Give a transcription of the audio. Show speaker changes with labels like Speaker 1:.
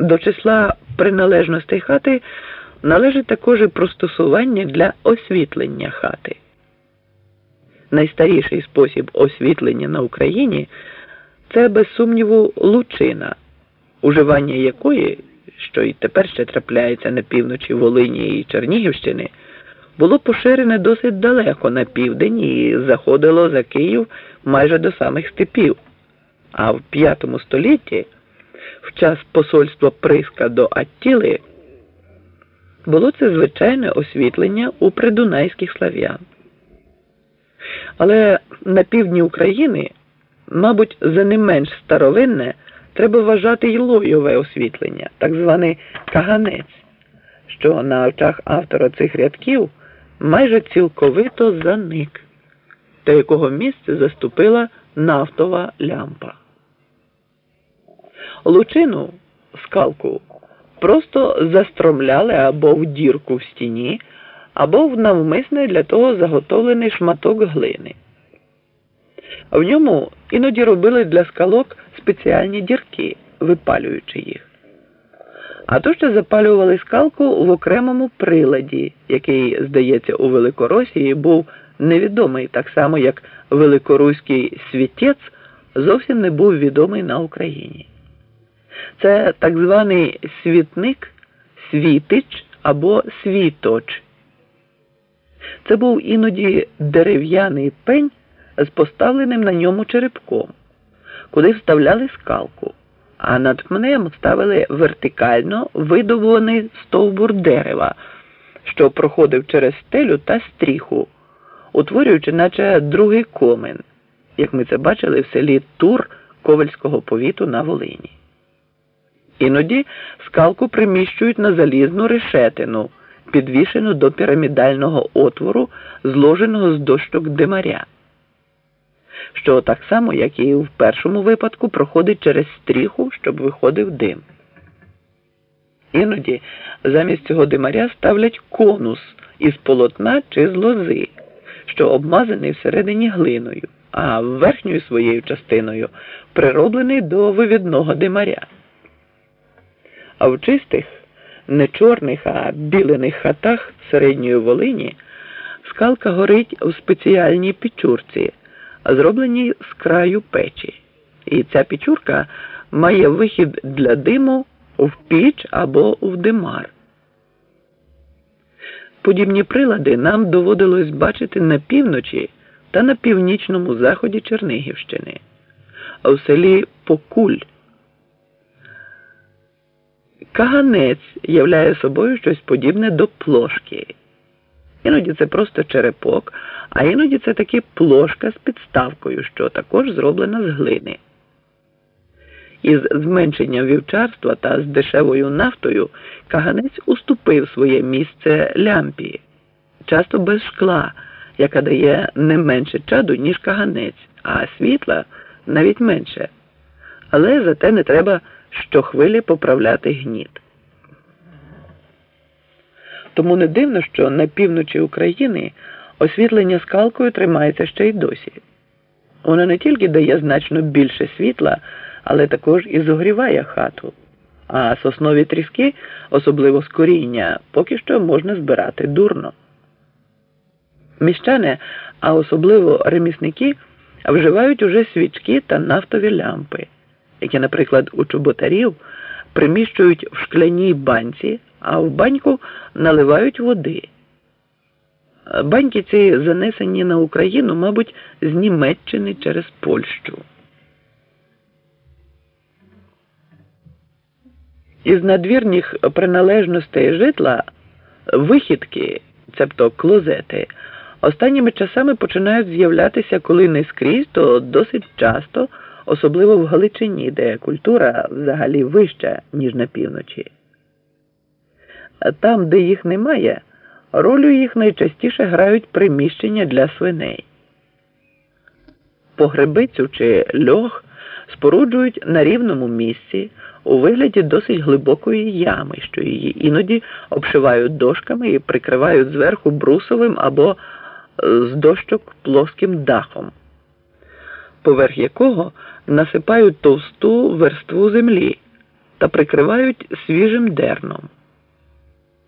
Speaker 1: До числа приналежностей хати належить також і простосування для освітлення хати. Найстаріший спосіб освітлення на Україні це, без сумніву, лучина, уживання якої, що і тепер ще трапляється на півночі Волині і Чернігівщини, було поширене досить далеко на південь і заходило за Київ майже до самих степів. А в V столітті, в час посольства Приска до Аттіли, було це звичайне освітлення у придунайських слав'ян. Але на півдні України, мабуть, за не менш старовинне треба вважати й лойове освітлення, так званий каганець, що на очах автора цих рядків майже цілковито заник, та якого місце заступила нафтова лямпа. Лучину скалку просто застромляли або в дірку в стіні, або в навмисне для того заготовлений шматок глини. В ньому іноді робили для скалок спеціальні дірки, випалюючи їх. А то ще запалювали скалку в окремому приладі, який, здається, у Великоросії був невідомий так само, як великоруський світець зовсім не був відомий на Україні. Це так званий світник, світич або світоч. Це був іноді дерев'яний пень з поставленим на ньому черепком, куди вставляли скалку, а над пнем ставили вертикально видобуваний стовбур дерева, що проходив через стелю та стріху, утворюючи, наче другий комен, як ми це бачили в селі Тур Ковальського повіту на Волині. Іноді скалку приміщують на залізну решетину, підвішену до пірамідального отвору, зложеного з дощок димаря, що так само, як і в першому випадку, проходить через стріху, щоб виходив дим. Іноді замість цього димаря ставлять конус із полотна чи з лози, що обмазаний всередині глиною, а верхньою своєю частиною прироблений до вивідного димаря. А в чистих, не чорних, а білених хатах середньої Волині скалка горить у спеціальній печурці, зробленій з краю печі. І ця печурка має вихід для диму в піч або в димар. Подібні прилади нам доводилось бачити на півночі та на північному заході Чернигівщини, а в селі Покуль. Каганець являє собою щось подібне до плошки. Іноді це просто черепок, а іноді це таки плошка з підставкою, що також зроблена з глини. Із зменшенням вівчарства та з дешевою нафтою каганець уступив своє місце лямпі, часто без шкла, яка дає не менше чаду, ніж каганець, а світла навіть менше. Але зате не треба щохвилі поправляти гніт. Тому не дивно, що на півночі України освітлення скалкою тримається ще й досі. Воно не тільки дає значно більше світла, але також і зогріває хату. А соснові тріски, особливо з коріння, поки що можна збирати дурно. Міщани, а особливо ремісники, вживають уже свічки та нафтові лямпи які, наприклад, у чоботарів приміщують в шкляній банці, а в баньку наливають води. Баньки ці занесені на Україну, мабуть, з Німеччини через Польщу. Із надвірних приналежностей житла вихідки, цебто клозети, останніми часами починають з'являтися коли не скрізь, то досить часто особливо в Галичині, де культура взагалі вища, ніж на півночі. Там, де їх немає, ролю їх найчастіше грають приміщення для свиней. Погребицю чи льох споруджують на рівному місці у вигляді досить глибокої ями, що її іноді обшивають дошками і прикривають зверху брусовим або з дощок плоским дахом поверх якого насипають товсту верству землі, та прикривають свіжим дерном.